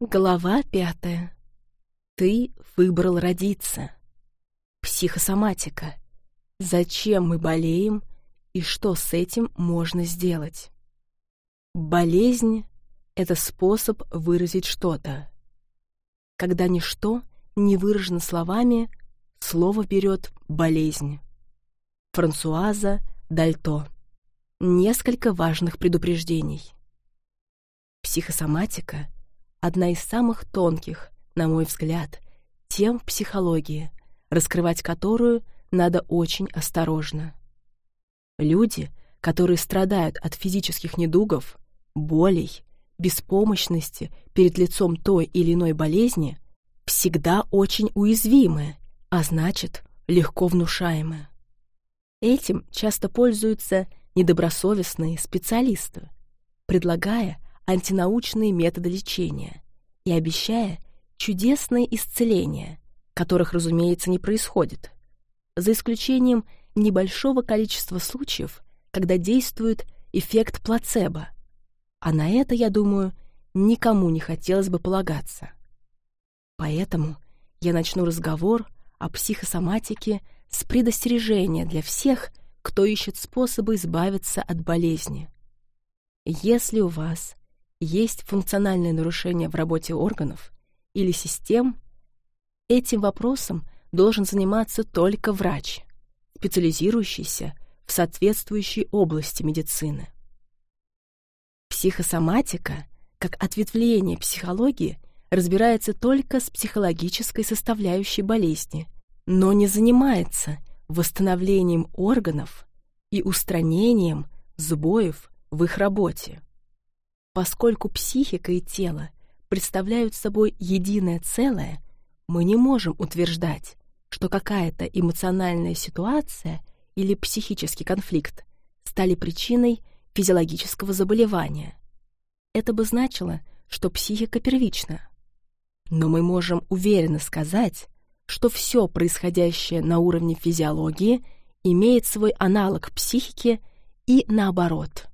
Глава пятая. Ты выбрал родиться. Психосоматика. Зачем мы болеем и что с этим можно сделать? Болезнь — это способ выразить что-то. Когда ничто не выражено словами, слово берет болезнь. Франсуаза Дальто. Несколько важных предупреждений. Психосоматика — одна из самых тонких, на мой взгляд, тем в психологии, раскрывать которую надо очень осторожно. Люди, которые страдают от физических недугов, болей, беспомощности перед лицом той или иной болезни, всегда очень уязвимы, а значит, легко внушаемы. Этим часто пользуются недобросовестные специалисты, предлагая антинаучные методы лечения и обещая чудесные исцеления, которых, разумеется, не происходит, за исключением небольшого количества случаев, когда действует эффект плацебо, а на это, я думаю, никому не хотелось бы полагаться. Поэтому я начну разговор о психосоматике с предостережения для всех, кто ищет способы избавиться от болезни. Если у вас есть функциональное нарушение в работе органов или систем, этим вопросом должен заниматься только врач, специализирующийся в соответствующей области медицины. Психосоматика, как ответвление психологии, разбирается только с психологической составляющей болезни, но не занимается восстановлением органов и устранением сбоев в их работе. Поскольку психика и тело представляют собой единое целое, мы не можем утверждать, что какая-то эмоциональная ситуация или психический конфликт стали причиной физиологического заболевания. Это бы значило, что психика первична. Но мы можем уверенно сказать, что все происходящее на уровне физиологии имеет свой аналог психики и наоборот.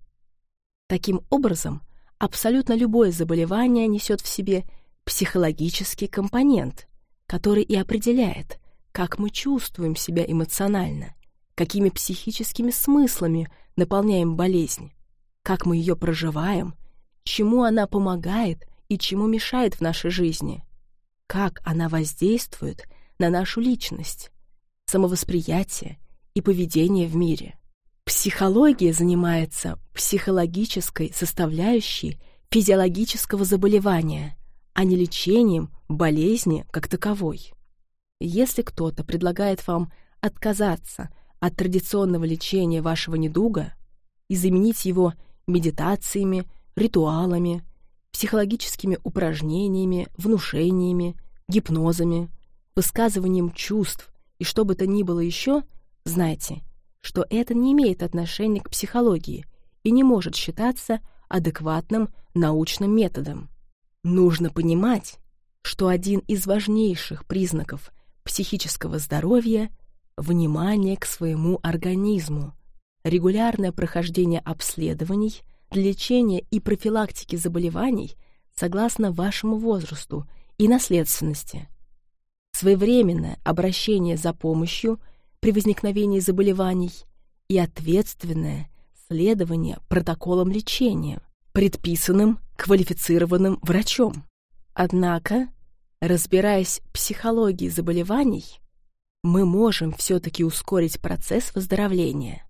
Таким образом, абсолютно любое заболевание несет в себе психологический компонент, который и определяет, как мы чувствуем себя эмоционально, какими психическими смыслами наполняем болезнь, как мы ее проживаем, чему она помогает и чему мешает в нашей жизни, как она воздействует на нашу личность, самовосприятие и поведение в мире. Психология занимается психологической составляющей физиологического заболевания, а не лечением болезни как таковой. Если кто-то предлагает вам отказаться от традиционного лечения вашего недуга и заменить его медитациями, ритуалами, психологическими упражнениями, внушениями, гипнозами, высказыванием чувств и что бы то ни было еще, знайте, что это не имеет отношения к психологии и не может считаться адекватным научным методом. Нужно понимать, что один из важнейших признаков психического здоровья — внимание к своему организму, регулярное прохождение обследований для лечения и профилактики заболеваний согласно вашему возрасту и наследственности, своевременное обращение за помощью при возникновении заболеваний и ответственное следование протоколам лечения, предписанным квалифицированным врачом. Однако, разбираясь в психологии заболеваний, мы можем все-таки ускорить процесс выздоровления,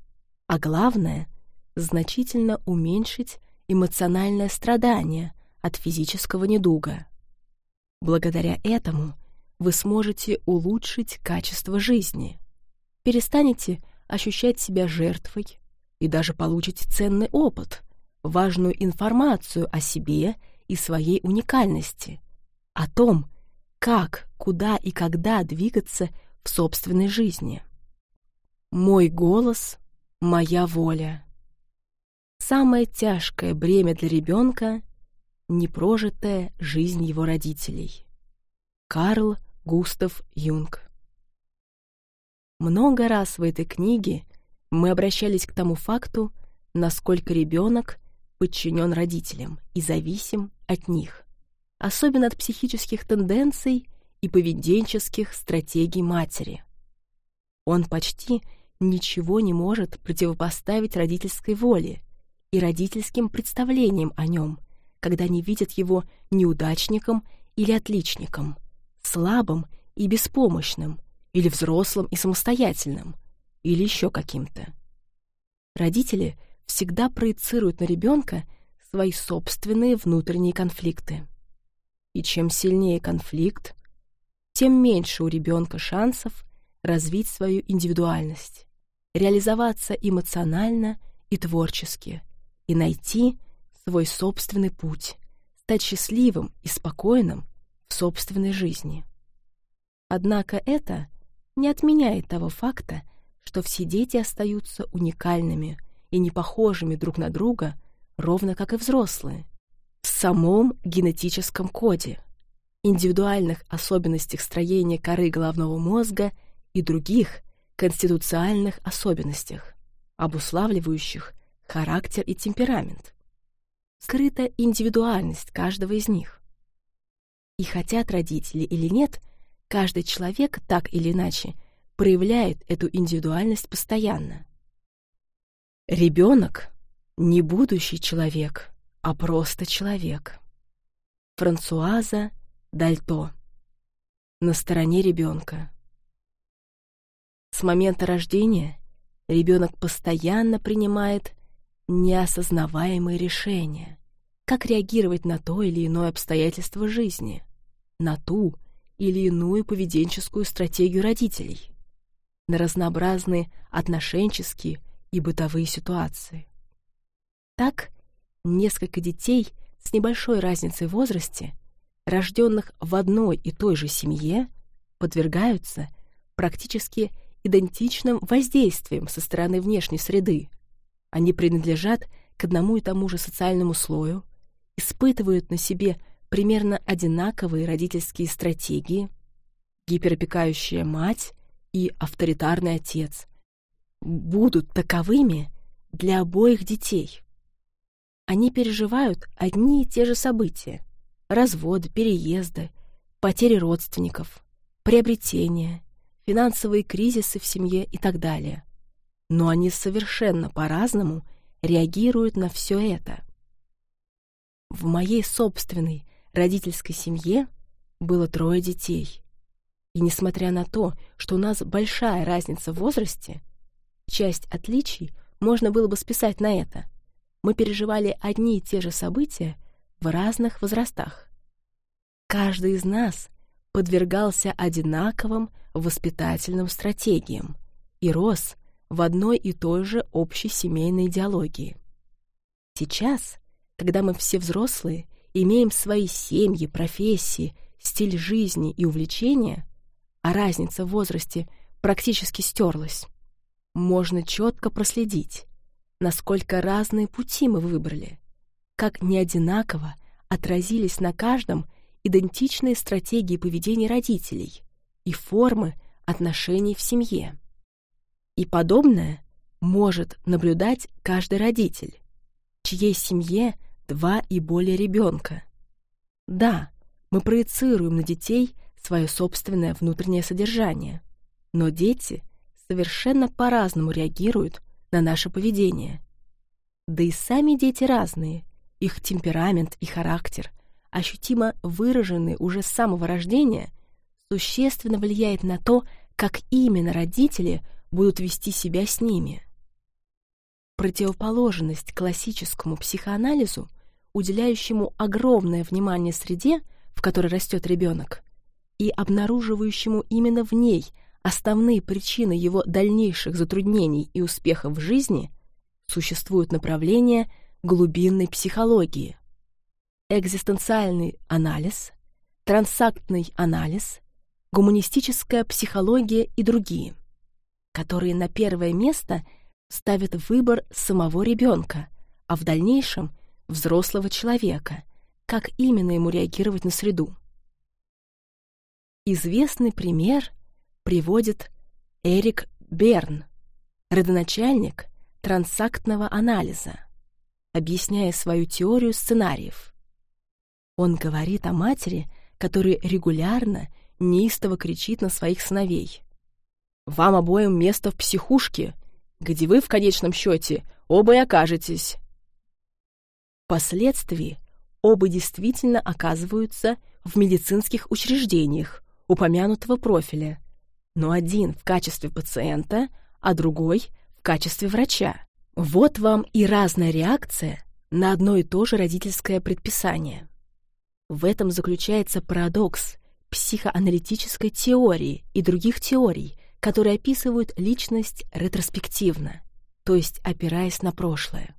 а главное — значительно уменьшить эмоциональное страдание от физического недуга. Благодаря этому вы сможете улучшить качество жизни, перестанете ощущать себя жертвой и даже получите ценный опыт, важную информацию о себе и своей уникальности, о том, как, куда и когда двигаться в собственной жизни. Мой голос — моя воля. Самое тяжкое бремя для ребенка — непрожитая жизнь его родителей. Карл Густав Юнг Много раз в этой книге мы обращались к тому факту, насколько ребенок подчинен родителям и зависим от них, особенно от психических тенденций и поведенческих стратегий матери. Он почти ничего не может противопоставить родительской воле и родительским представлениям о нем, когда они видят его неудачником или отличником, слабым и беспомощным, или взрослым и самостоятельным, или еще каким-то. Родители всегда проецируют на ребенка свои собственные внутренние конфликты. И чем сильнее конфликт, тем меньше у ребенка шансов развить свою индивидуальность, реализоваться эмоционально и творчески, и найти свой собственный путь, стать счастливым и спокойным в собственной жизни. Однако это не отменяет того факта, что все дети остаются уникальными и не похожими друг на друга, ровно как и взрослые, в самом генетическом коде, индивидуальных особенностях строения коры головного мозга и других конституциальных особенностях, обуславливающих характер и темперамент. Скрыта индивидуальность каждого из них. И хотят родители или нет, каждый человек так или иначе проявляет эту индивидуальность постоянно. Ребенок — не будущий человек, а просто человек. Франсуаза Дальто. На стороне ребенка. С момента рождения ребенок постоянно принимает неосознаваемые решения, как реагировать на то или иное обстоятельство жизни, на ту или иную поведенческую стратегию родителей, на разнообразные отношенческие и бытовые ситуации. Так, несколько детей с небольшой разницей в возрасте, рожденных в одной и той же семье, подвергаются практически идентичным воздействиям со стороны внешней среды. Они принадлежат к одному и тому же социальному слою, испытывают на себе примерно одинаковые родительские стратегии, гиперопекающая мать и авторитарный отец будут таковыми для обоих детей. Они переживают одни и те же события — разводы, переезды, потери родственников, приобретения, финансовые кризисы в семье и так далее. Но они совершенно по-разному реагируют на все это. В моей собственной родительской семье было трое детей. И несмотря на то, что у нас большая разница в возрасте, часть отличий можно было бы списать на это. Мы переживали одни и те же события в разных возрастах. Каждый из нас подвергался одинаковым воспитательным стратегиям и рос в одной и той же общей семейной идеологии. Сейчас, когда мы все взрослые, имеем свои семьи, профессии, стиль жизни и увлечения, а разница в возрасте практически стерлась, можно четко проследить, насколько разные пути мы выбрали, как неодинаково отразились на каждом идентичные стратегии поведения родителей и формы отношений в семье. И подобное может наблюдать каждый родитель, чьей семье два и более ребенка. Да, мы проецируем на детей свое собственное внутреннее содержание, но дети совершенно по-разному реагируют на наше поведение. Да и сами дети разные, их темперамент и характер, ощутимо выраженный уже с самого рождения, существенно влияет на то, как именно родители будут вести себя с ними. Противоположность классическому психоанализу, уделяющему огромное внимание среде, в которой растет ребенок, и обнаруживающему именно в ней основные причины его дальнейших затруднений и успехов в жизни, существуют направления глубинной психологии. Экзистенциальный анализ, трансактный анализ, гуманистическая психология и другие, которые на первое место ставят выбор самого ребенка, а в дальнейшем взрослого человека, как именно ему реагировать на среду. Известный пример приводит Эрик Берн, родоначальник трансактного анализа, объясняя свою теорию сценариев. Он говорит о матери, которая регулярно, неистово кричит на своих сыновей. «Вам обоим место в психушке, где вы в конечном счете оба и окажетесь». Впоследствии оба действительно оказываются в медицинских учреждениях упомянутого профиля, но один в качестве пациента, а другой в качестве врача. Вот вам и разная реакция на одно и то же родительское предписание. В этом заключается парадокс психоаналитической теории и других теорий, которые описывают личность ретроспективно, то есть опираясь на прошлое.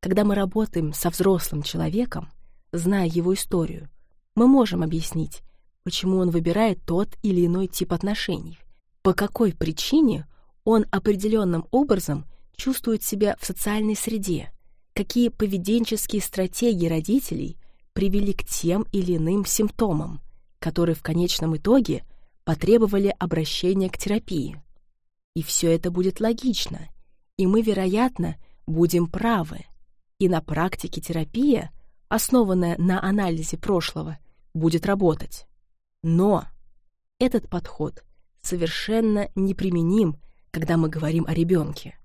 Когда мы работаем со взрослым человеком, зная его историю, мы можем объяснить, почему он выбирает тот или иной тип отношений, по какой причине он определенным образом чувствует себя в социальной среде, какие поведенческие стратегии родителей привели к тем или иным симптомам, которые в конечном итоге потребовали обращения к терапии. И все это будет логично, и мы, вероятно, будем правы и на практике терапия, основанная на анализе прошлого, будет работать. Но этот подход совершенно неприменим, когда мы говорим о ребенке.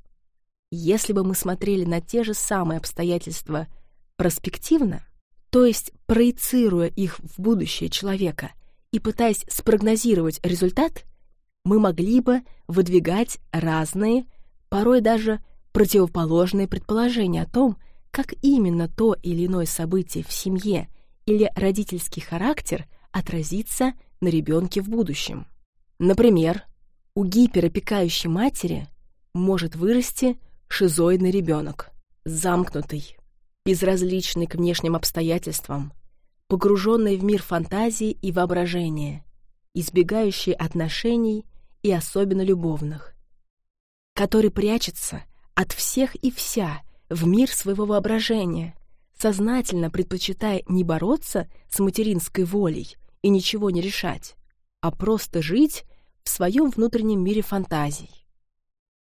Если бы мы смотрели на те же самые обстоятельства проспективно, то есть проецируя их в будущее человека и пытаясь спрогнозировать результат, мы могли бы выдвигать разные, порой даже противоположные предположения о том, как именно то или иное событие в семье или родительский характер отразится на ребенке в будущем. Например, у гиперопекающей матери может вырасти шизоидный ребенок, замкнутый, безразличный к внешним обстоятельствам, погруженный в мир фантазии и воображения, избегающий отношений и особенно любовных, который прячется от всех и вся в мир своего воображения, сознательно предпочитая не бороться с материнской волей и ничего не решать, а просто жить в своем внутреннем мире фантазий.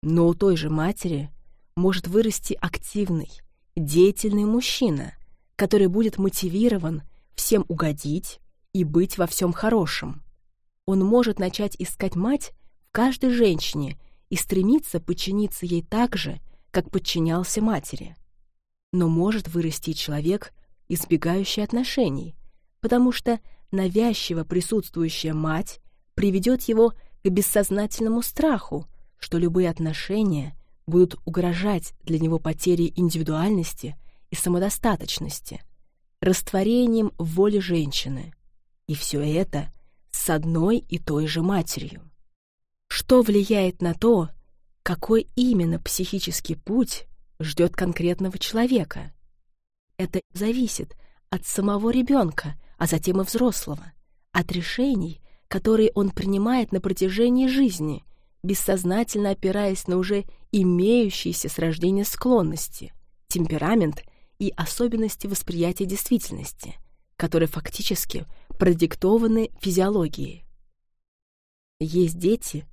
Но у той же матери может вырасти активный, деятельный мужчина, который будет мотивирован всем угодить и быть во всем хорошем. Он может начать искать мать в каждой женщине и стремиться подчиниться ей так же, как подчинялся матери. Но может вырасти человек, избегающий отношений, потому что навязчиво присутствующая мать приведет его к бессознательному страху, что любые отношения будут угрожать для него потерей индивидуальности и самодостаточности, растворением воли женщины. И все это с одной и той же матерью. Что влияет на то, какой именно психический путь ждет конкретного человека. Это зависит от самого ребенка, а затем и взрослого, от решений, которые он принимает на протяжении жизни, бессознательно опираясь на уже имеющиеся с рождения склонности, темперамент и особенности восприятия действительности, которые фактически продиктованы физиологией. Есть дети,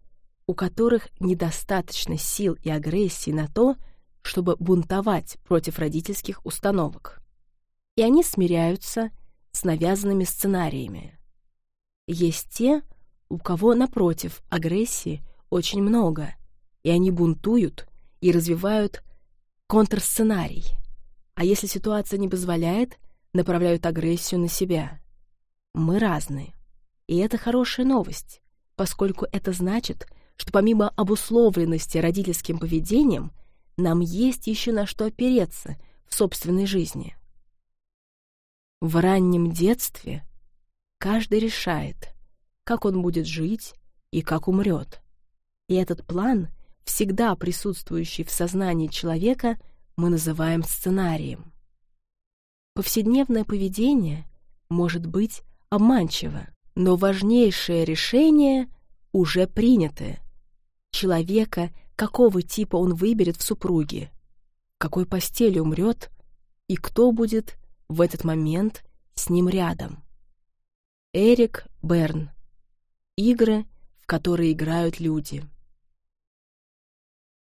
у которых недостаточно сил и агрессии на то, чтобы бунтовать против родительских установок. И они смиряются с навязанными сценариями. Есть те, у кого, напротив, агрессии очень много, и они бунтуют и развивают контрсценарий, а если ситуация не позволяет, направляют агрессию на себя. Мы разные, и это хорошая новость, поскольку это значит, что помимо обусловленности родительским поведением, нам есть еще на что опереться в собственной жизни. В раннем детстве каждый решает, как он будет жить и как умрет. И этот план, всегда присутствующий в сознании человека, мы называем сценарием. Повседневное поведение может быть обманчиво, но важнейшее решение уже принятое — человека, какого типа он выберет в супруге, какой постели умрет и кто будет в этот момент с ним рядом. Эрик Берн. Игры, в которые играют люди.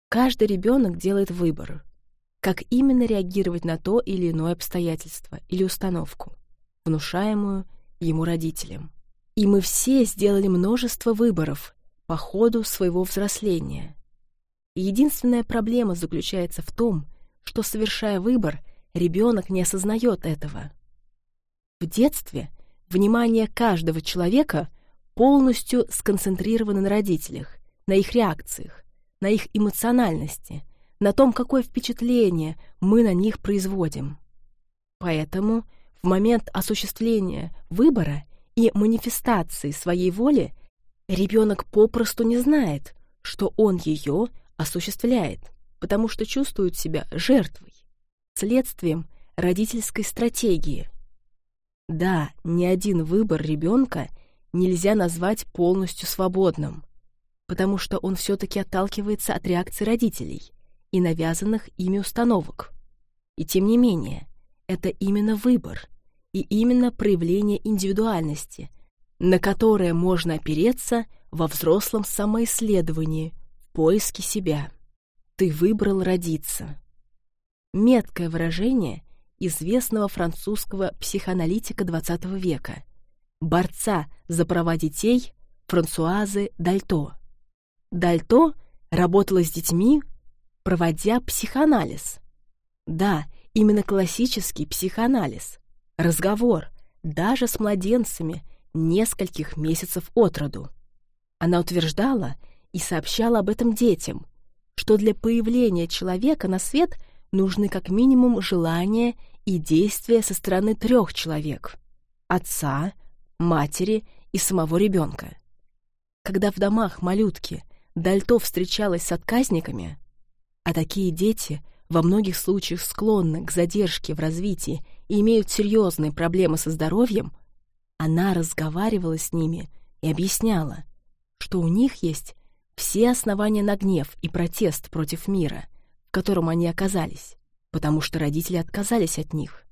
Каждый ребенок делает выбор, как именно реагировать на то или иное обстоятельство или установку. внушаемую ему родителям. И мы все сделали множество выборов по ходу своего взросления. И единственная проблема заключается в том, что, совершая выбор, ребенок не осознает этого. В детстве внимание каждого человека полностью сконцентрировано на родителях, на их реакциях, на их эмоциональности, на том, какое впечатление мы на них производим. Поэтому в момент осуществления выбора и манифестации своей воли ребенок попросту не знает, что он ее осуществляет, потому что чувствует себя жертвой, следствием родительской стратегии. Да, ни один выбор ребенка нельзя назвать полностью свободным, потому что он все-таки отталкивается от реакции родителей и навязанных ими установок. И тем не менее, это именно выбор и именно проявление индивидуальности, на которое можно опереться во взрослом самоисследовании, в поиске себя. Ты выбрал родиться. Меткое выражение известного французского психоаналитика XX века, борца за права детей Франсуазы Дальто. Дальто работала с детьми, проводя психоанализ. Да, именно классический психоанализ. Разговор, даже с младенцами, нескольких месяцев от роду. Она утверждала и сообщала об этом детям, что для появления человека на свет нужны как минимум желания и действия со стороны трех человек – отца, матери и самого ребенка. Когда в домах малютки Дальто встречалась с отказниками, а такие дети во многих случаях склонны к задержке в развитии и имеют серьезные проблемы со здоровьем, она разговаривала с ними и объясняла, что у них есть все основания на гнев и протест против мира, в котором они оказались, потому что родители отказались от них.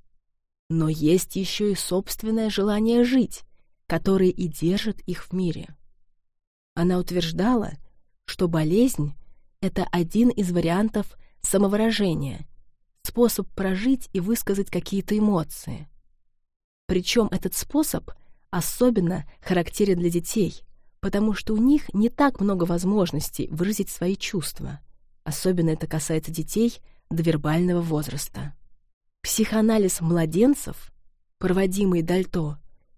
Но есть еще и собственное желание жить, которое и держит их в мире. Она утверждала, что болезнь — это один из вариантов самовыражения, способ прожить и высказать какие-то эмоции. Причем этот способ особенно характерен для детей, потому что у них не так много возможностей выразить свои чувства. Особенно это касается детей до вербального возраста. Психоанализ младенцев, проводимый Дальто,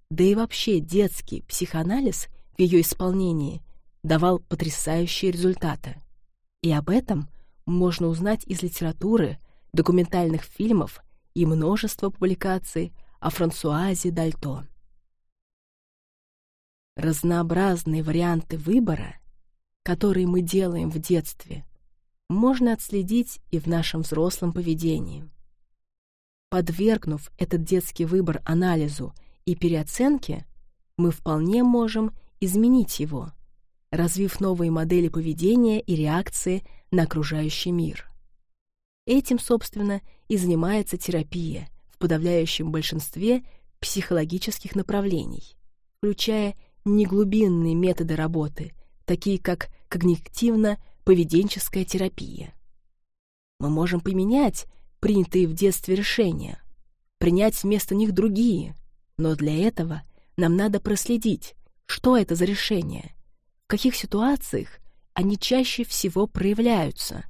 да и вообще детский психоанализ в ее исполнении давал потрясающие результаты. И об этом можно узнать из литературы, документальных фильмов и множества публикаций о Франсуазе Дальто. Разнообразные варианты выбора, которые мы делаем в детстве, можно отследить и в нашем взрослом поведении. Подвергнув этот детский выбор анализу и переоценке, мы вполне можем изменить его, развив новые модели поведения и реакции на окружающий мир. Этим, собственно, и занимается терапия в подавляющем большинстве психологических направлений, включая неглубинные методы работы, такие как когнитивно-поведенческая терапия. Мы можем поменять принятые в детстве решения, принять вместо них другие, но для этого нам надо проследить, что это за решение, каких ситуациях они чаще всего проявляются,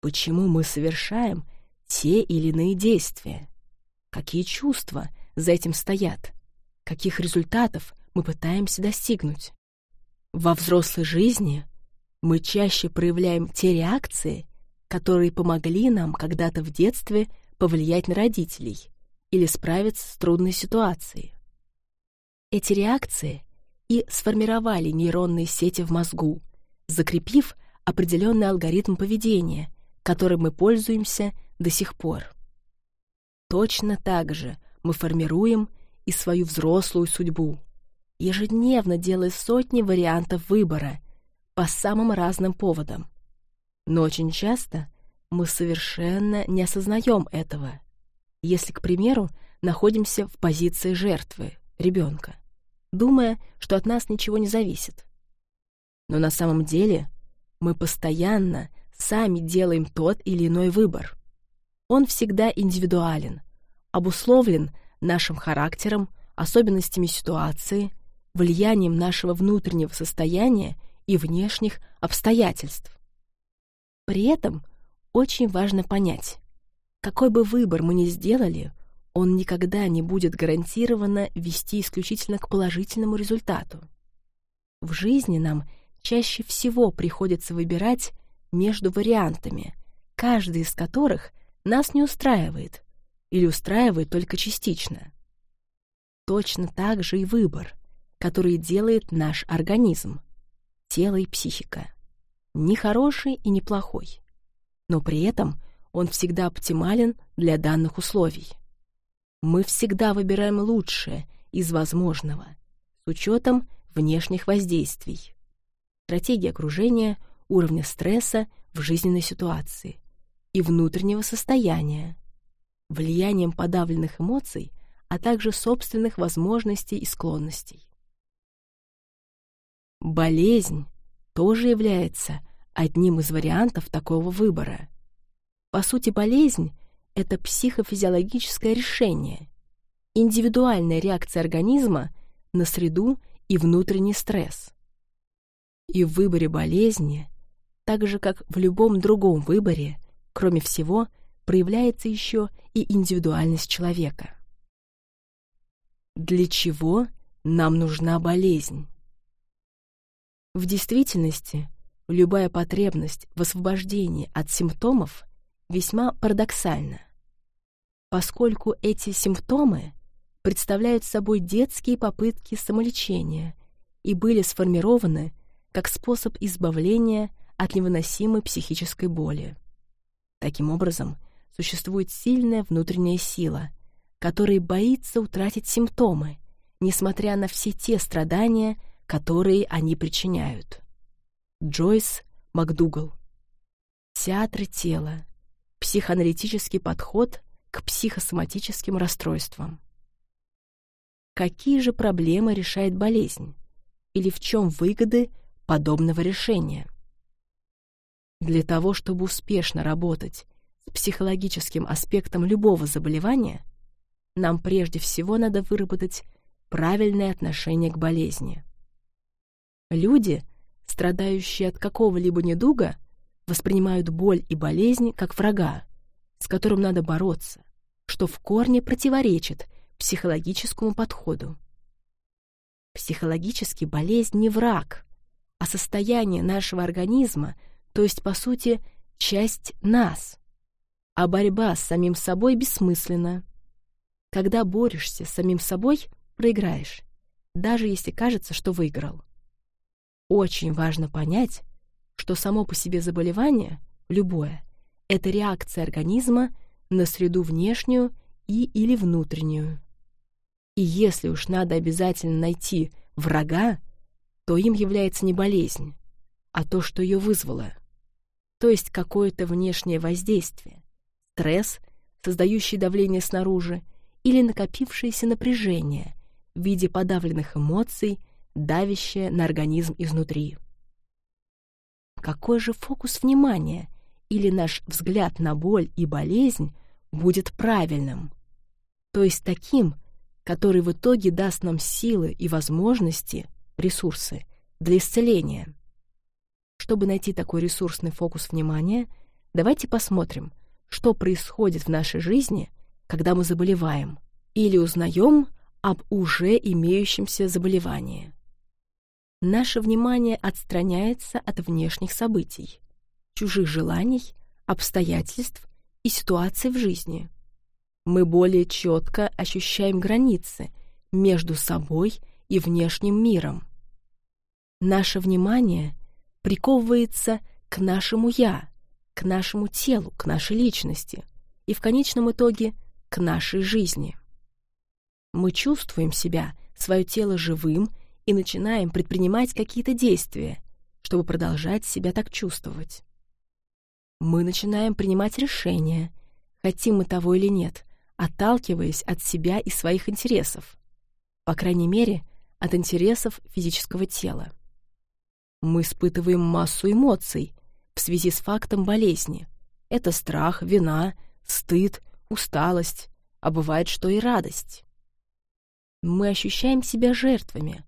почему мы совершаем те или иные действия, какие чувства за этим стоят, каких результатов мы пытаемся достигнуть. Во взрослой жизни мы чаще проявляем те реакции, которые помогли нам когда-то в детстве повлиять на родителей или справиться с трудной ситуацией. Эти реакции и сформировали нейронные сети в мозгу, закрепив определенный алгоритм поведения, которым мы пользуемся до сих пор. Точно так же мы формируем и свою взрослую судьбу, ежедневно делая сотни вариантов выбора по самым разным поводам. Но очень часто мы совершенно не осознаем этого, если, к примеру, находимся в позиции жертвы, ребенка, думая, что от нас ничего не зависит. Но на самом деле мы постоянно сами делаем тот или иной выбор. Он всегда индивидуален, обусловлен нашим характером, особенностями ситуации, влиянием нашего внутреннего состояния и внешних обстоятельств. При этом очень важно понять, какой бы выбор мы ни сделали, он никогда не будет гарантированно вести исключительно к положительному результату. В жизни нам чаще всего приходится выбирать между вариантами, каждый из которых нас не устраивает или устраивает только частично. Точно так же и выбор, который делает наш организм, тело и психика. Не хороший и не плохой, но при этом он всегда оптимален для данных условий. Мы всегда выбираем лучшее из возможного с учетом внешних воздействий. Стратегии окружения, уровня стресса в жизненной ситуации и внутреннего состояния, влиянием подавленных эмоций, а также собственных возможностей и склонностей. Болезнь тоже является одним из вариантов такого выбора. По сути, болезнь это психофизиологическое решение, индивидуальная реакция организма на среду и внутренний стресс. И в выборе болезни, так же как в любом другом выборе, кроме всего, проявляется еще и индивидуальность человека. Для чего нам нужна болезнь? В действительности, любая потребность в освобождении от симптомов весьма парадоксально, поскольку эти симптомы представляют собой детские попытки самолечения и были сформированы как способ избавления от невыносимой психической боли. Таким образом, существует сильная внутренняя сила, которая боится утратить симптомы, несмотря на все те страдания, которые они причиняют. Джойс МакДугал. Театры тела психоаналитический подход к психосоматическим расстройствам. Какие же проблемы решает болезнь? Или в чем выгоды подобного решения? Для того, чтобы успешно работать с психологическим аспектом любого заболевания, нам прежде всего надо выработать правильное отношение к болезни. Люди, страдающие от какого-либо недуга, воспринимают боль и болезнь как врага, с которым надо бороться, что в корне противоречит психологическому подходу. Психологически болезнь не враг, а состояние нашего организма, то есть, по сути, часть нас. А борьба с самим собой бессмысленна. Когда борешься с самим собой, проиграешь, даже если кажется, что выиграл. Очень важно понять, что само по себе заболевание, любое, это реакция организма на среду внешнюю и или внутреннюю. И если уж надо обязательно найти врага, то им является не болезнь, а то, что ее вызвало, то есть какое-то внешнее воздействие, стресс, создающий давление снаружи, или накопившееся напряжение в виде подавленных эмоций, давящее на организм изнутри какой же фокус внимания или наш взгляд на боль и болезнь будет правильным, то есть таким, который в итоге даст нам силы и возможности, ресурсы для исцеления. Чтобы найти такой ресурсный фокус внимания, давайте посмотрим, что происходит в нашей жизни, когда мы заболеваем, или узнаем об уже имеющемся заболевании наше внимание отстраняется от внешних событий, чужих желаний, обстоятельств и ситуаций в жизни. Мы более четко ощущаем границы между собой и внешним миром. Наше внимание приковывается к нашему «я», к нашему телу, к нашей личности и в конечном итоге к нашей жизни. Мы чувствуем себя, свое тело живым и начинаем предпринимать какие-то действия, чтобы продолжать себя так чувствовать. Мы начинаем принимать решения, хотим мы того или нет, отталкиваясь от себя и своих интересов, по крайней мере, от интересов физического тела. Мы испытываем массу эмоций в связи с фактом болезни. Это страх, вина, стыд, усталость, а бывает, что и радость. Мы ощущаем себя жертвами,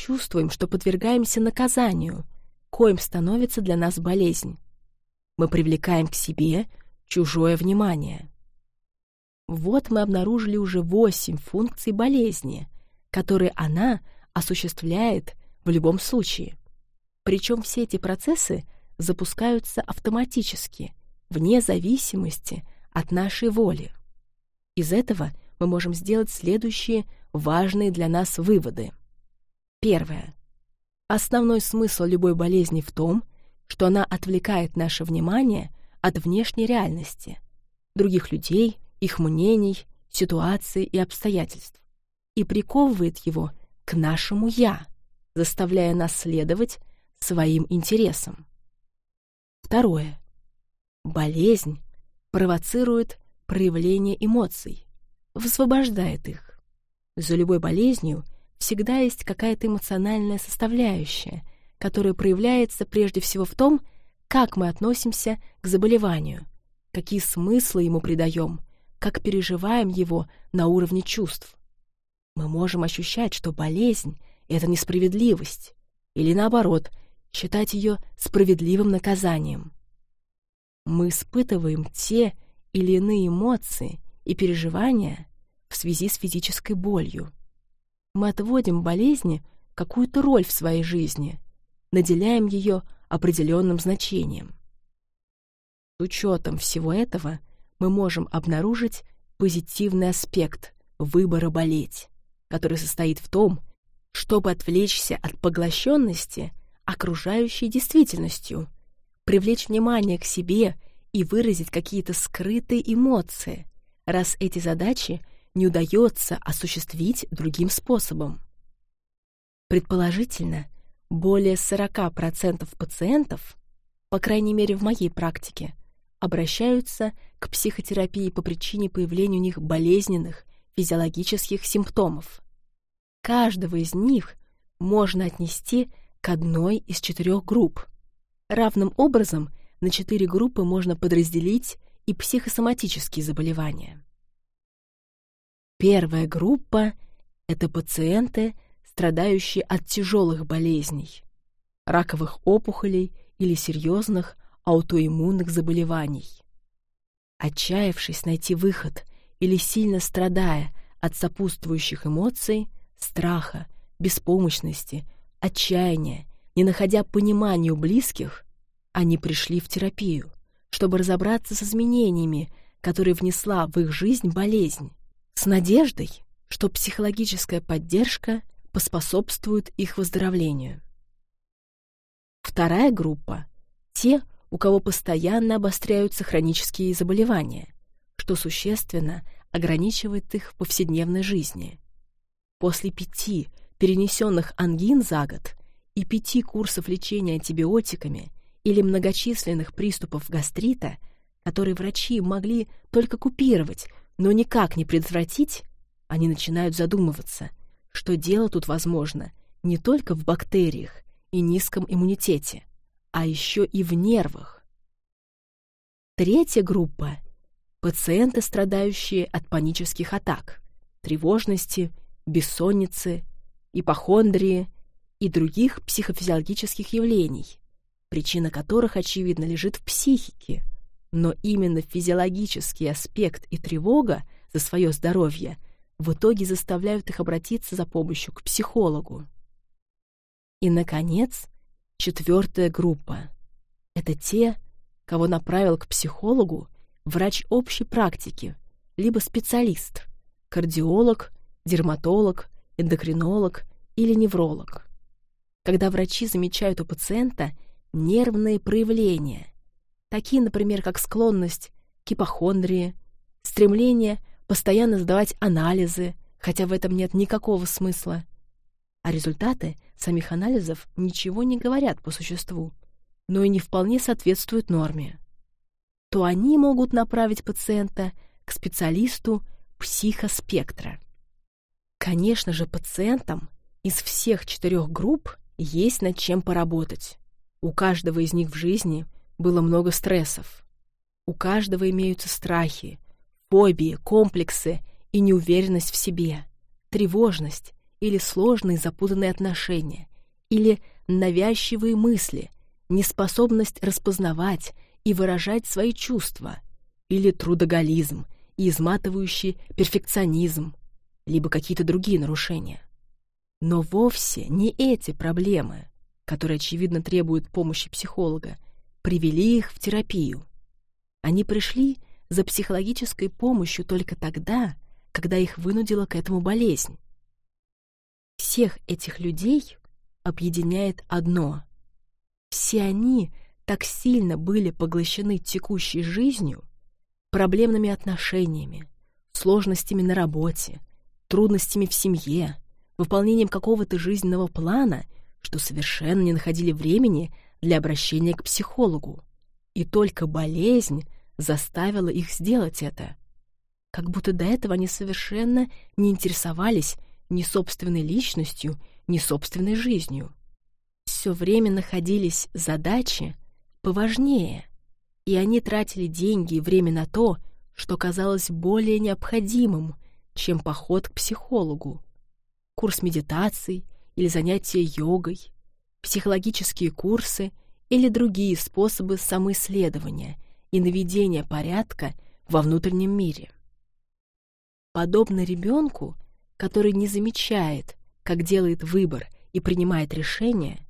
чувствуем, что подвергаемся наказанию, коим становится для нас болезнь. Мы привлекаем к себе чужое внимание. Вот мы обнаружили уже восемь функций болезни, которые она осуществляет в любом случае. Причем все эти процессы запускаются автоматически, вне зависимости от нашей воли. Из этого мы можем сделать следующие важные для нас выводы. Первое. Основной смысл любой болезни в том, что она отвлекает наше внимание от внешней реальности, других людей, их мнений, ситуаций и обстоятельств, и приковывает его к нашему «я», заставляя нас следовать своим интересам. Второе. Болезнь провоцирует проявление эмоций, высвобождает их. За любой болезнью всегда есть какая-то эмоциональная составляющая, которая проявляется прежде всего в том, как мы относимся к заболеванию, какие смыслы ему придаем, как переживаем его на уровне чувств. Мы можем ощущать, что болезнь — это несправедливость, или наоборот, считать ее справедливым наказанием. Мы испытываем те или иные эмоции и переживания в связи с физической болью. Мы отводим болезни какую-то роль в своей жизни, наделяем ее определенным значением. С учетом всего этого мы можем обнаружить позитивный аспект выбора болеть, который состоит в том, чтобы отвлечься от поглощенности окружающей действительностью, привлечь внимание к себе и выразить какие-то скрытые эмоции, раз эти задачи не удается осуществить другим способом. Предположительно, более 40% пациентов, по крайней мере в моей практике, обращаются к психотерапии по причине появления у них болезненных физиологических симптомов. Каждого из них можно отнести к одной из четырех групп. Равным образом на четыре группы можно подразделить и психосоматические заболевания. Первая группа — это пациенты, страдающие от тяжелых болезней, раковых опухолей или серьезных аутоиммунных заболеваний. Отчаявшись найти выход или сильно страдая от сопутствующих эмоций, страха, беспомощности, отчаяния, не находя понимания у близких, они пришли в терапию, чтобы разобраться с изменениями, которые внесла в их жизнь болезнь, с надеждой, что психологическая поддержка поспособствует их выздоровлению. Вторая группа — те, у кого постоянно обостряются хронические заболевания, что существенно ограничивает их в повседневной жизни. После пяти перенесенных ангин за год и пяти курсов лечения антибиотиками или многочисленных приступов гастрита, которые врачи могли только купировать, но никак не предотвратить, они начинают задумываться, что дело тут возможно не только в бактериях и низком иммунитете, а еще и в нервах. Третья группа — пациенты, страдающие от панических атак, тревожности, бессонницы, ипохондрии и других психофизиологических явлений, причина которых, очевидно, лежит в психике, но именно физиологический аспект и тревога за свое здоровье в итоге заставляют их обратиться за помощью к психологу. И, наконец, четвертая группа — это те, кого направил к психологу врач общей практики, либо специалист, кардиолог, дерматолог, эндокринолог или невролог. Когда врачи замечают у пациента нервные проявления, такие, например, как склонность к ипохондрии, стремление постоянно сдавать анализы, хотя в этом нет никакого смысла, а результаты самих анализов ничего не говорят по существу, но и не вполне соответствуют норме, то они могут направить пациента к специалисту психоспектра. Конечно же, пациентам из всех четырех групп есть над чем поработать. У каждого из них в жизни было много стрессов. У каждого имеются страхи, фобии, комплексы и неуверенность в себе, тревожность или сложные запутанные отношения, или навязчивые мысли, неспособность распознавать и выражать свои чувства, или трудоголизм и изматывающий перфекционизм, либо какие-то другие нарушения. Но вовсе не эти проблемы, которые, очевидно, требуют помощи психолога, привели их в терапию. Они пришли за психологической помощью только тогда, когда их вынудила к этому болезнь. Всех этих людей объединяет одно. Все они так сильно были поглощены текущей жизнью, проблемными отношениями, сложностями на работе, трудностями в семье, выполнением какого-то жизненного плана, что совершенно не находили времени для обращения к психологу. И только болезнь заставила их сделать это. Как будто до этого они совершенно не интересовались ни собственной личностью, ни собственной жизнью. Все время находились задачи поважнее, и они тратили деньги и время на то, что казалось более необходимым, чем поход к психологу. Курс медитаций или занятия йогой, психологические курсы или другие способы самоисследования и наведения порядка во внутреннем мире. Подобно ребенку, который не замечает, как делает выбор и принимает решения,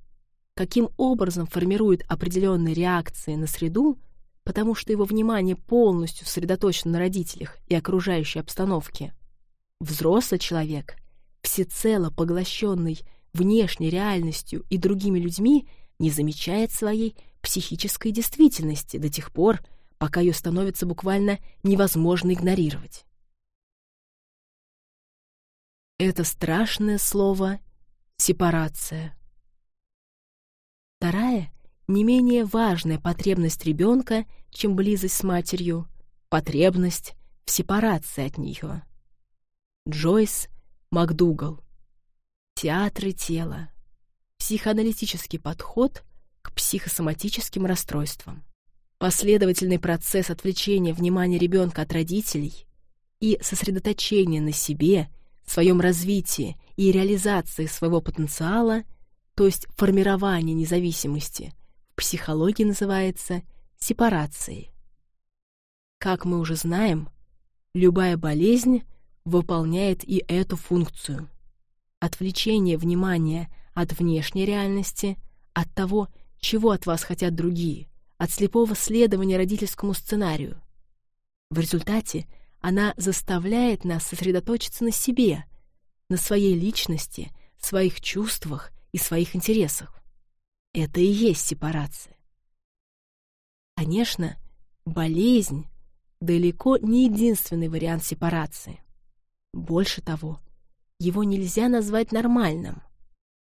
каким образом формирует определенные реакции на среду, потому что его внимание полностью сосредоточено на родителях и окружающей обстановке. Взрослый человек, всецело поглощенный внешней реальностью и другими людьми, не замечает своей психической действительности до тех пор, пока ее становится буквально невозможно игнорировать. Это страшное слово «сепарация». Вторая, не менее важная потребность ребенка, чем близость с матерью, потребность в сепарации от нее. Джойс МакДугал. Театры тела. Психоаналитический подход к психосоматическим расстройствам. Последовательный процесс отвлечения внимания ребенка от родителей и сосредоточения на себе – своем развитии и реализации своего потенциала, то есть формирование независимости, в психологии называется сепарацией. Как мы уже знаем, любая болезнь выполняет и эту функцию. Отвлечение внимания от внешней реальности, от того, чего от вас хотят другие, от слепого следования родительскому сценарию. В результате – она заставляет нас сосредоточиться на себе, на своей личности, своих чувствах и своих интересах. Это и есть сепарация. Конечно, болезнь далеко не единственный вариант сепарации. Больше того, его нельзя назвать нормальным.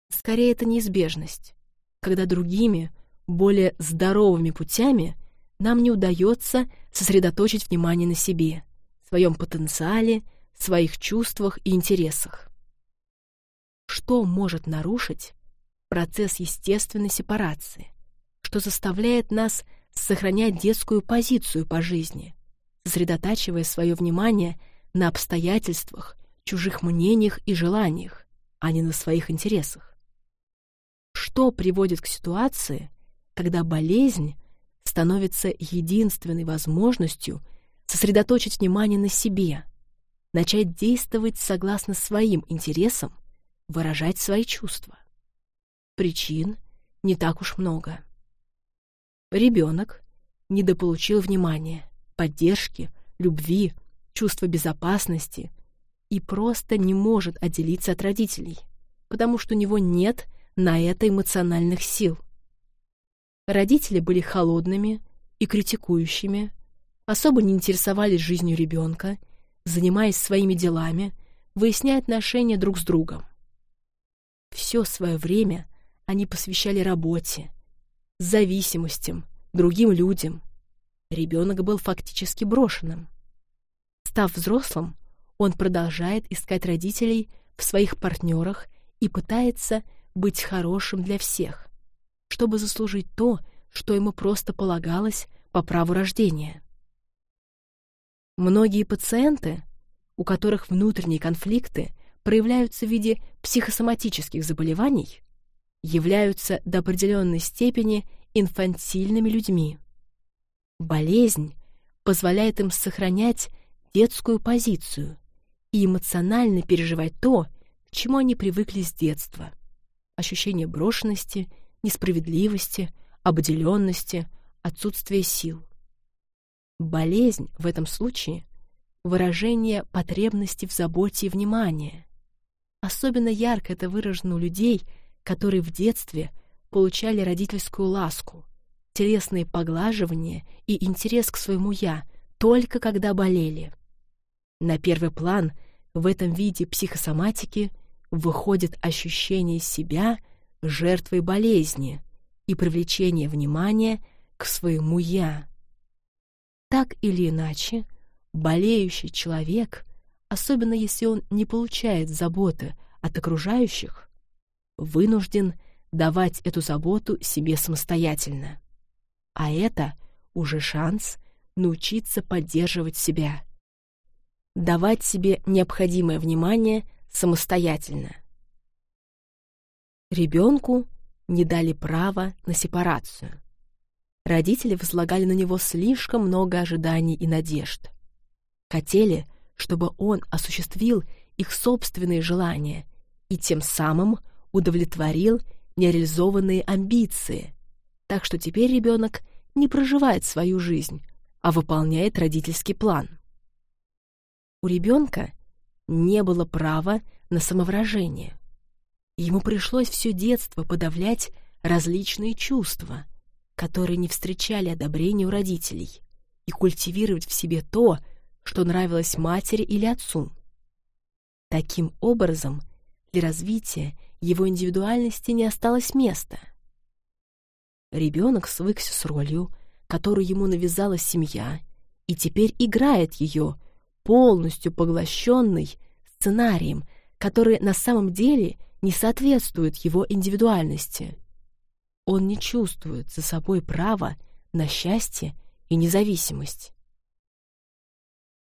Скорее, это неизбежность, когда другими, более здоровыми путями нам не удается сосредоточить внимание на себе, своем потенциале, своих чувствах и интересах. Что может нарушить процесс естественной сепарации, что заставляет нас сохранять детскую позицию по жизни, сосредотачивая свое внимание на обстоятельствах, чужих мнениях и желаниях, а не на своих интересах? Что приводит к ситуации, когда болезнь становится единственной возможностью – сосредоточить внимание на себе, начать действовать согласно своим интересам, выражать свои чувства. Причин не так уж много. Ребенок недополучил внимания, поддержки, любви, чувства безопасности и просто не может отделиться от родителей, потому что у него нет на это эмоциональных сил. Родители были холодными и критикующими, особо не интересовались жизнью ребенка, занимаясь своими делами, выясняя отношения друг с другом. Все свое время они посвящали работе, зависимостям, другим людям. Ребенок был фактически брошенным. Став взрослым, он продолжает искать родителей в своих партнерах и пытается быть хорошим для всех, чтобы заслужить то, что ему просто полагалось по праву рождения. Многие пациенты, у которых внутренние конфликты проявляются в виде психосоматических заболеваний, являются до определенной степени инфантильными людьми. Болезнь позволяет им сохранять детскую позицию и эмоционально переживать то, к чему они привыкли с детства. Ощущение брошенности, несправедливости, обделенности, отсутствие сил. Болезнь в этом случае — выражение потребности в заботе и внимании. Особенно ярко это выражено у людей, которые в детстве получали родительскую ласку, телесные поглаживания и интерес к своему «я» только когда болели. На первый план в этом виде психосоматики выходит ощущение себя жертвой болезни и привлечение внимания к своему «я». Так или иначе, болеющий человек, особенно если он не получает заботы от окружающих, вынужден давать эту заботу себе самостоятельно. А это уже шанс научиться поддерживать себя. Давать себе необходимое внимание самостоятельно. Ребенку не дали права на сепарацию. Родители возлагали на него слишком много ожиданий и надежд. Хотели, чтобы он осуществил их собственные желания и тем самым удовлетворил нереализованные амбиции. Так что теперь ребенок не проживает свою жизнь, а выполняет родительский план. У ребенка не было права на самовыражение. Ему пришлось все детство подавлять различные чувства, которые не встречали одобрения у родителей, и культивировать в себе то, что нравилось матери или отцу. Таким образом, для развития его индивидуальности не осталось места. Ребенок свыкся с ролью, которую ему навязала семья, и теперь играет ее, полностью поглощенный сценарием, который на самом деле не соответствует его индивидуальности. Он не чувствует за собой права на счастье и независимость.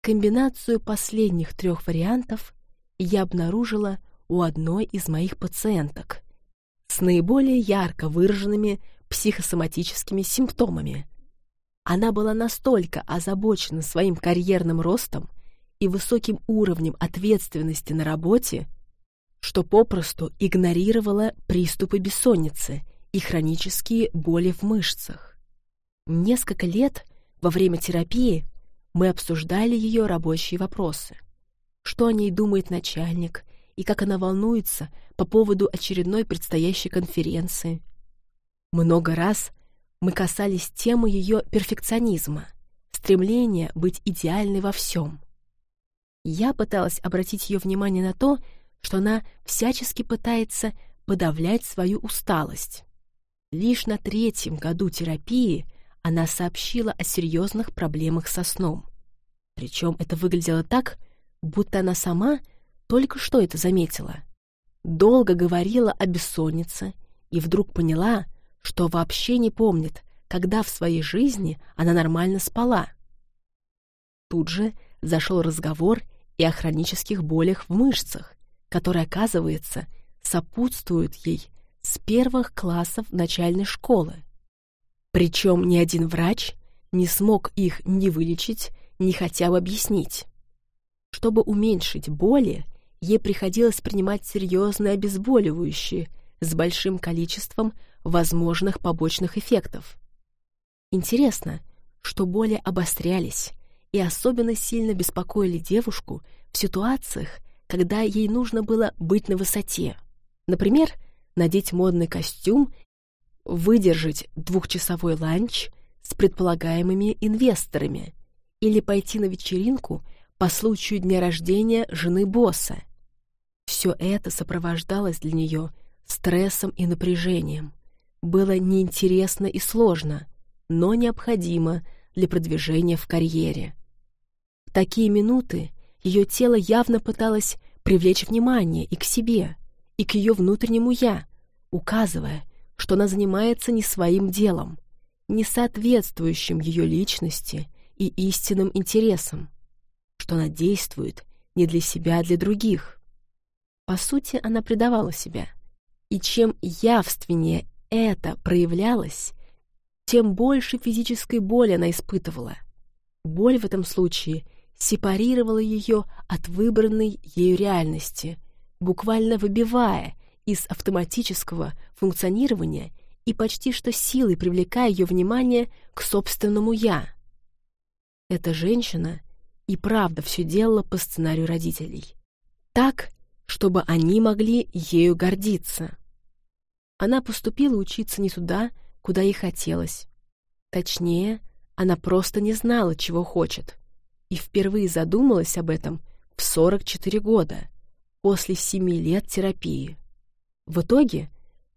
Комбинацию последних трех вариантов я обнаружила у одной из моих пациенток с наиболее ярко выраженными психосоматическими симптомами. Она была настолько озабочена своим карьерным ростом и высоким уровнем ответственности на работе, что попросту игнорировала приступы бессонницы и хронические боли в мышцах. Несколько лет во время терапии мы обсуждали ее рабочие вопросы. Что о ней думает начальник и как она волнуется по поводу очередной предстоящей конференции. Много раз мы касались темы ее перфекционизма, стремления быть идеальной во всем. Я пыталась обратить ее внимание на то, что она всячески пытается подавлять свою усталость. Лишь на третьем году терапии она сообщила о серьезных проблемах со сном. Причем это выглядело так, будто она сама только что это заметила. Долго говорила о бессоннице и вдруг поняла, что вообще не помнит, когда в своей жизни она нормально спала. Тут же зашел разговор и о хронических болях в мышцах, которые, оказывается, сопутствуют ей с первых классов начальной школы. Причем ни один врач не смог их ни вылечить, ни хотя бы объяснить. Чтобы уменьшить боли, ей приходилось принимать серьезные обезболивающие с большим количеством возможных побочных эффектов. Интересно, что боли обострялись и особенно сильно беспокоили девушку в ситуациях, когда ей нужно было быть на высоте. Например, надеть модный костюм, выдержать двухчасовой ланч с предполагаемыми инвесторами или пойти на вечеринку по случаю дня рождения жены босса. Все это сопровождалось для нее стрессом и напряжением. Было неинтересно и сложно, но необходимо для продвижения в карьере. Такие минуты ее тело явно пыталось привлечь внимание и к себе, и к ее внутреннему «я», указывая, что она занимается не своим делом, не соответствующим ее личности и истинным интересам, что она действует не для себя, а для других. По сути, она предавала себя. И чем явственнее это проявлялось, тем больше физической боли она испытывала. Боль в этом случае сепарировала ее от выбранной ею реальности, буквально выбивая из автоматического функционирования и почти что силой привлекая ее внимание к собственному «я». Эта женщина и правда все делала по сценарию родителей. Так, чтобы они могли ею гордиться. Она поступила учиться не туда, куда ей хотелось. Точнее, она просто не знала, чего хочет. И впервые задумалась об этом в 44 года, после 7 лет терапии. В итоге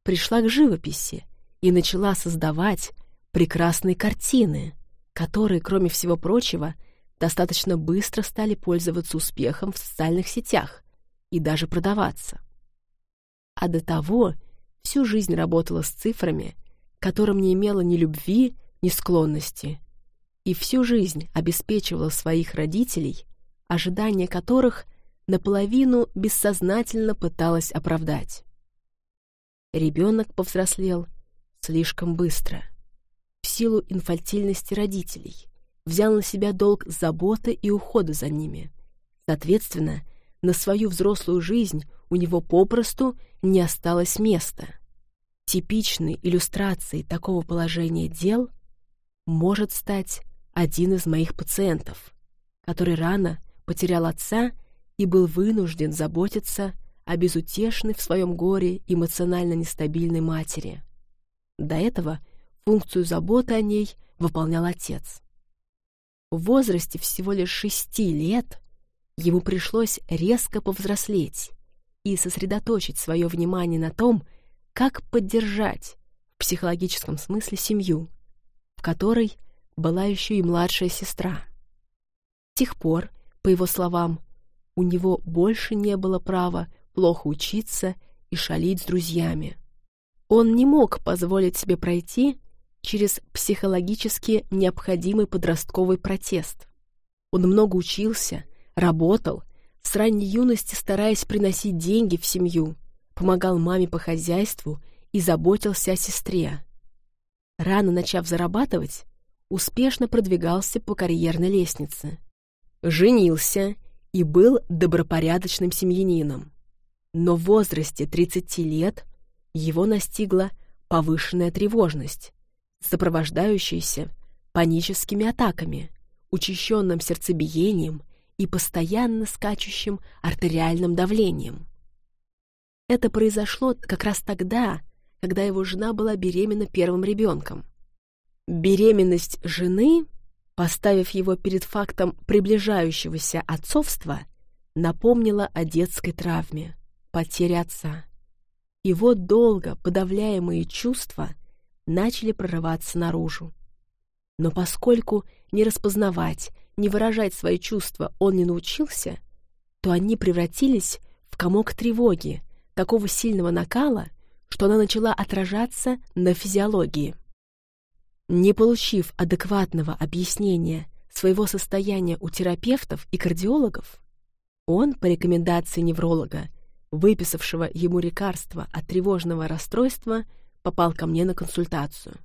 пришла к живописи и начала создавать прекрасные картины, которые, кроме всего прочего, достаточно быстро стали пользоваться успехом в социальных сетях и даже продаваться. А до того всю жизнь работала с цифрами, которым не имела ни любви, ни склонности, и всю жизнь обеспечивала своих родителей, ожидания которых наполовину бессознательно пыталась оправдать. Ребенок повзрослел слишком быстро, в силу инфантильности родителей, взял на себя долг заботы и ухода за ними. Соответственно, на свою взрослую жизнь у него попросту не осталось места. Типичной иллюстрацией такого положения дел может стать один из моих пациентов, который рано потерял отца и был вынужден заботиться о безутешной в своем горе эмоционально нестабильной матери. До этого функцию заботы о ней выполнял отец. В возрасте всего лишь шести лет ему пришлось резко повзрослеть и сосредоточить свое внимание на том, как поддержать в психологическом смысле семью, в которой была еще и младшая сестра. С тех пор, по его словам, у него больше не было права плохо учиться и шалить с друзьями. Он не мог позволить себе пройти через психологически необходимый подростковый протест. Он много учился, работал, с ранней юности стараясь приносить деньги в семью, помогал маме по хозяйству и заботился о сестре. Рано начав зарабатывать, успешно продвигался по карьерной лестнице. Женился и был добропорядочным семьянином. Но в возрасте 30 лет его настигла повышенная тревожность, сопровождающиеся паническими атаками, учащенным сердцебиением и постоянно скачущим артериальным давлением. Это произошло как раз тогда, когда его жена была беременна первым ребенком. Беременность жены, поставив его перед фактом приближающегося отцовства, напомнила о детской травме, потере отца. Его долго подавляемые чувства – начали прорываться наружу. Но поскольку не распознавать, не выражать свои чувства он не научился, то они превратились в комок тревоги, такого сильного накала, что она начала отражаться на физиологии. Не получив адекватного объяснения своего состояния у терапевтов и кардиологов, он, по рекомендации невролога, выписавшего ему лекарство от тревожного расстройства, попал ко мне на консультацию.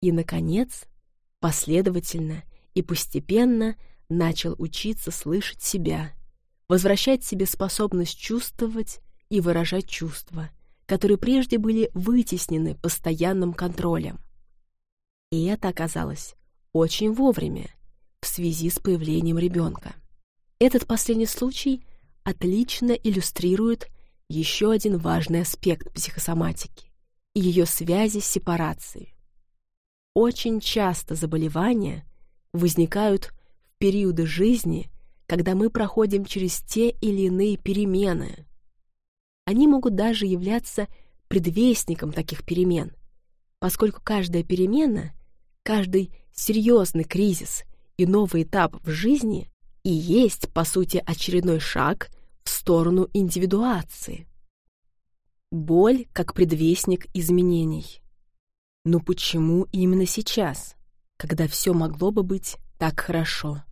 И, наконец, последовательно и постепенно начал учиться слышать себя, возвращать себе способность чувствовать и выражать чувства, которые прежде были вытеснены постоянным контролем. И это оказалось очень вовремя, в связи с появлением ребенка. Этот последний случай отлично иллюстрирует еще один важный аспект психосоматики и ее связи с сепарацией. Очень часто заболевания возникают в периоды жизни, когда мы проходим через те или иные перемены. Они могут даже являться предвестником таких перемен, поскольку каждая перемена, каждый серьезный кризис и новый этап в жизни и есть, по сути, очередной шаг в сторону индивидуации. Боль как предвестник изменений. Но почему именно сейчас, когда все могло бы быть так хорошо?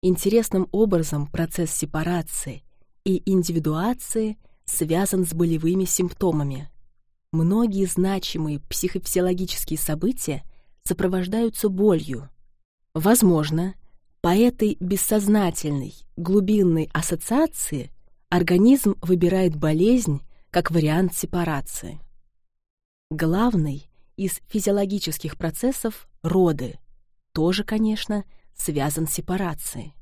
Интересным образом процесс сепарации и индивидуации связан с болевыми симптомами. Многие значимые психофизиологические события сопровождаются болью. Возможно, по этой бессознательной, глубинной ассоциации организм выбирает болезнь как вариант сепарации. Главный из физиологических процессов – роды, тоже, конечно, связан с сепарацией.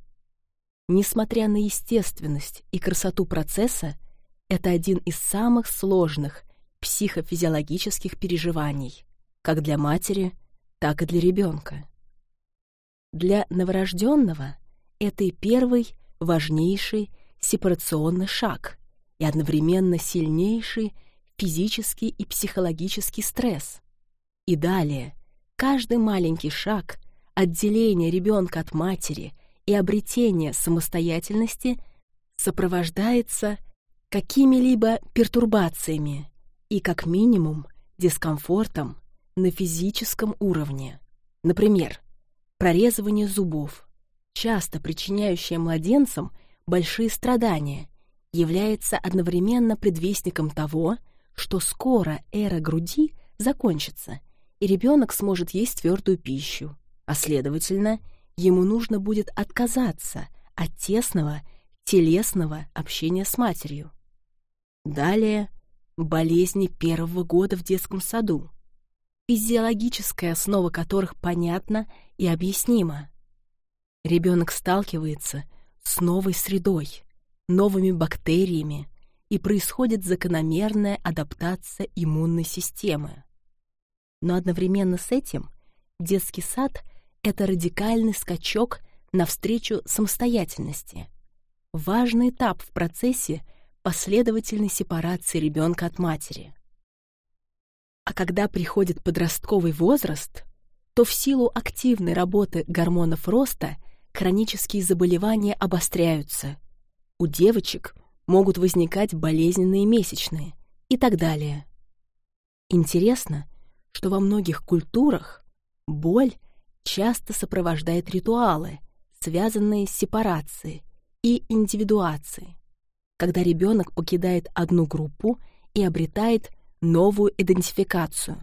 Несмотря на естественность и красоту процесса, это один из самых сложных психофизиологических переживаний, как для матери, так и для ребенка. Для новорожденного это и первый, важнейший сепарационный шаг и одновременно сильнейший физический и психологический стресс. И далее, каждый маленький шаг отделения ребенка от матери и обретения самостоятельности сопровождается какими-либо пертурбациями и, как минимум, дискомфортом на физическом уровне. Например, прорезывание зубов, часто причиняющее младенцам большие страдания, является одновременно предвестником того, что скоро эра груди закончится, и ребенок сможет есть твердую пищу, а следовательно, ему нужно будет отказаться от тесного телесного общения с матерью. Далее болезни первого года в детском саду, физиологическая основа которых понятна и объяснима. Ребенок сталкивается с новой средой, новыми бактериями, и происходит закономерная адаптация иммунной системы. Но одновременно с этим детский сад — это радикальный скачок навстречу самостоятельности, важный этап в процессе последовательной сепарации ребенка от матери. А когда приходит подростковый возраст, то в силу активной работы гормонов роста хронические заболевания обостряются. У девочек могут возникать болезненные месячные и так далее. Интересно, что во многих культурах боль часто сопровождает ритуалы, связанные с сепарацией и индивидуацией, когда ребенок покидает одну группу и обретает новую идентификацию.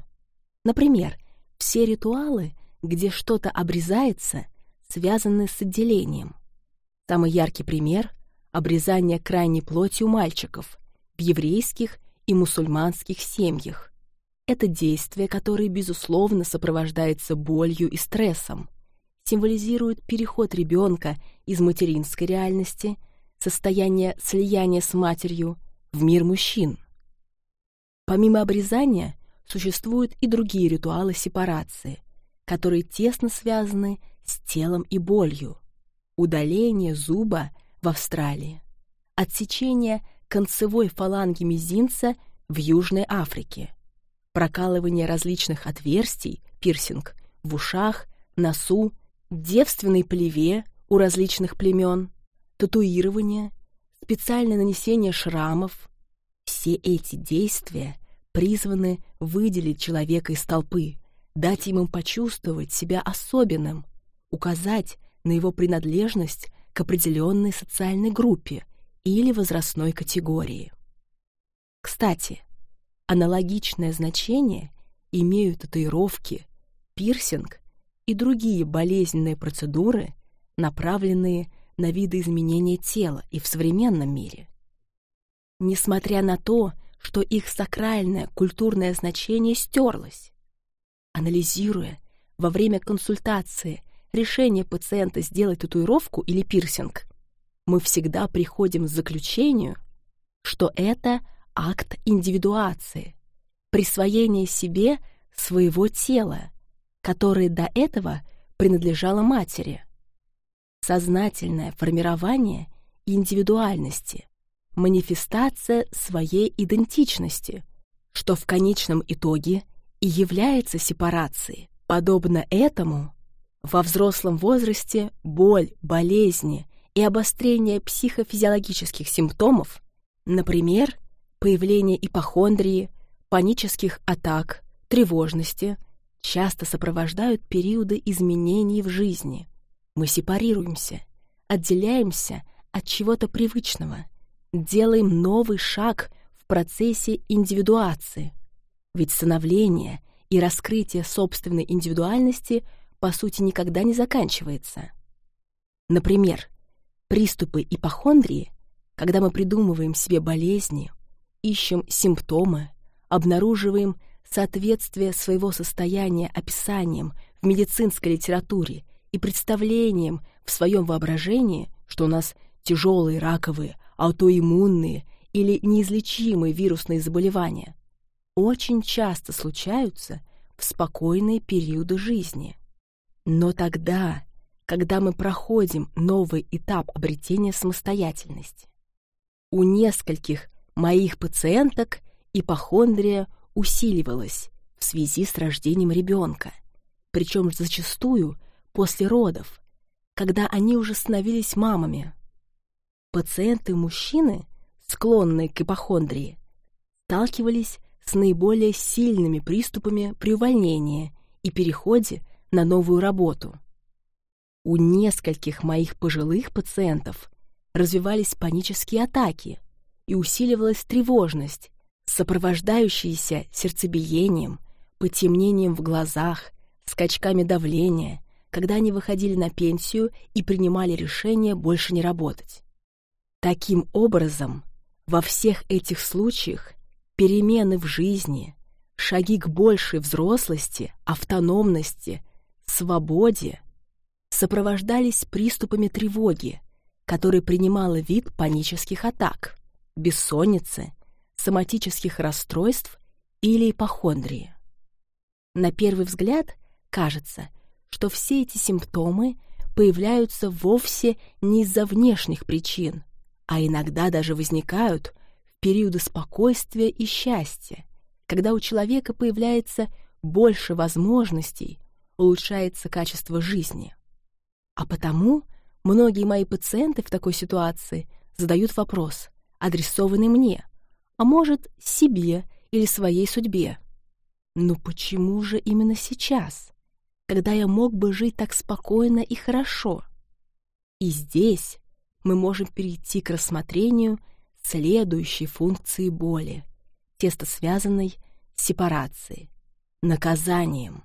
Например, все ритуалы, где что-то обрезается, связаны с отделением. Самый яркий пример обрезание крайней плоти у мальчиков в еврейских и мусульманских семьях. Это действие, которое, безусловно, сопровождается болью и стрессом, символизирует переход ребенка из материнской реальности, состояния слияния с матерью, в мир мужчин. Помимо обрезания, существуют и другие ритуалы сепарации, которые тесно связаны с телом и болью. Удаление зуба – в Австралии, отсечение концевой фаланги мизинца в Южной Африке, прокалывание различных отверстий, пирсинг, в ушах, носу, девственной плеве у различных племен, татуирование, специальное нанесение шрамов. Все эти действия призваны выделить человека из толпы, дать ему почувствовать себя особенным, указать на его принадлежность к определенной социальной группе или возрастной категории. Кстати, аналогичное значение имеют татуировки, пирсинг и другие болезненные процедуры, направленные на видоизменение тела и в современном мире. Несмотря на то, что их сакральное культурное значение стерлось. Анализируя во время консультации решение пациента сделать татуировку или пирсинг, мы всегда приходим к заключению, что это акт индивидуации, присвоение себе своего тела, которое до этого принадлежало матери. Сознательное формирование индивидуальности, манифестация своей идентичности, что в конечном итоге и является сепарацией. Подобно этому во взрослом возрасте боль, болезни и обострение психофизиологических симптомов, например, появление ипохондрии, панических атак, тревожности, часто сопровождают периоды изменений в жизни. Мы сепарируемся, отделяемся от чего-то привычного, делаем новый шаг в процессе индивидуации, ведь становление и раскрытие собственной индивидуальности по сути никогда не заканчивается. Например, приступы ипохондрии, когда мы придумываем себе болезни, ищем симптомы, обнаруживаем соответствие своего состояния описанием в медицинской литературе и представлением в своем воображении, что у нас тяжелые раковые, аутоиммунные или неизлечимые вирусные заболевания, очень часто случаются в спокойные периоды жизни. Но тогда, когда мы проходим новый этап обретения самостоятельности, у нескольких моих пациенток ипохондрия усиливалась в связи с рождением ребенка, причем зачастую после родов, когда они уже становились мамами. Пациенты-мужчины, склонные к ипохондрии, сталкивались с наиболее сильными приступами при увольнении и переходе на новую работу. У нескольких моих пожилых пациентов развивались панические атаки и усиливалась тревожность, сопровождающаяся сердцебиением, потемнением в глазах, скачками давления, когда они выходили на пенсию и принимали решение больше не работать. Таким образом, во всех этих случаях перемены в жизни, шаги к большей взрослости, автономности, свободе сопровождались приступами тревоги, который принимала вид панических атак, бессонницы, соматических расстройств или ипохондрии. На первый взгляд кажется, что все эти симптомы появляются вовсе не из-за внешних причин, а иногда даже возникают в периоды спокойствия и счастья, когда у человека появляется больше возможностей, улучшается качество жизни. А потому многие мои пациенты в такой ситуации задают вопрос, адресованный мне, а может, себе или своей судьбе. Но почему же именно сейчас, когда я мог бы жить так спокойно и хорошо? И здесь мы можем перейти к рассмотрению следующей функции боли, тесто связанной с сепарацией, наказанием.